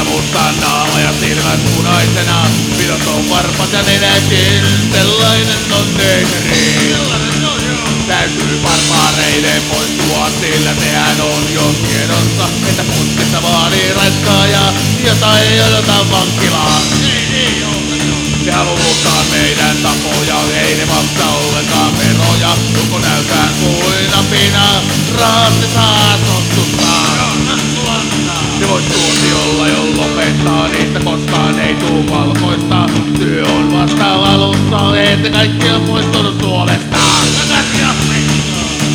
valleita, mutta naama silmät punaisena. Minut on varpas ja nenäkin, sellainen on nekeri. Täytyy barbaareiden poistua, sillä sehän on jo tiedossa, että putkista vaadii raskaaja, jota ei odota vankilaa. Se haluaa ette kaikki on poistunut Suomesta.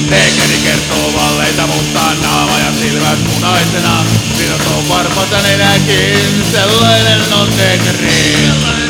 Neekeri kertoo valleita, mutta naama ja silmät punaisena. Minut on varma, että nenäkin, sellainen on neekeri.